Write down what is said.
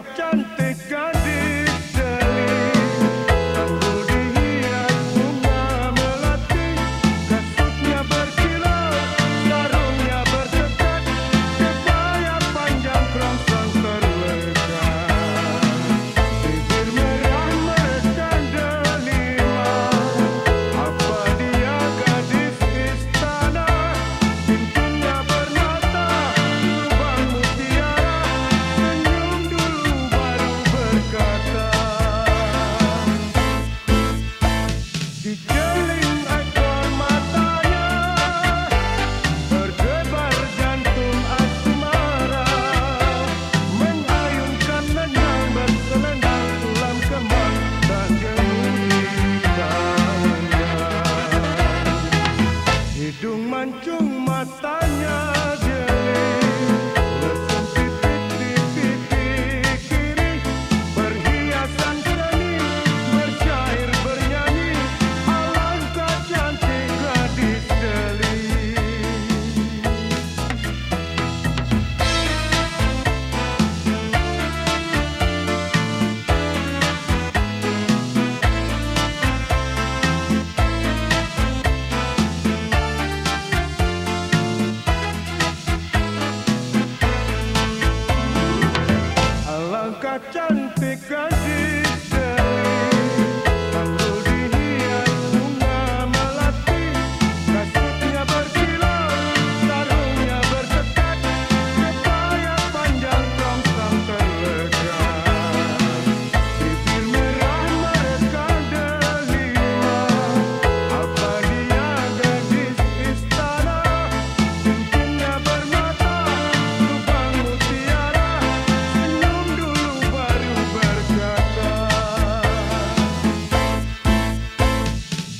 captain. Africa. girl.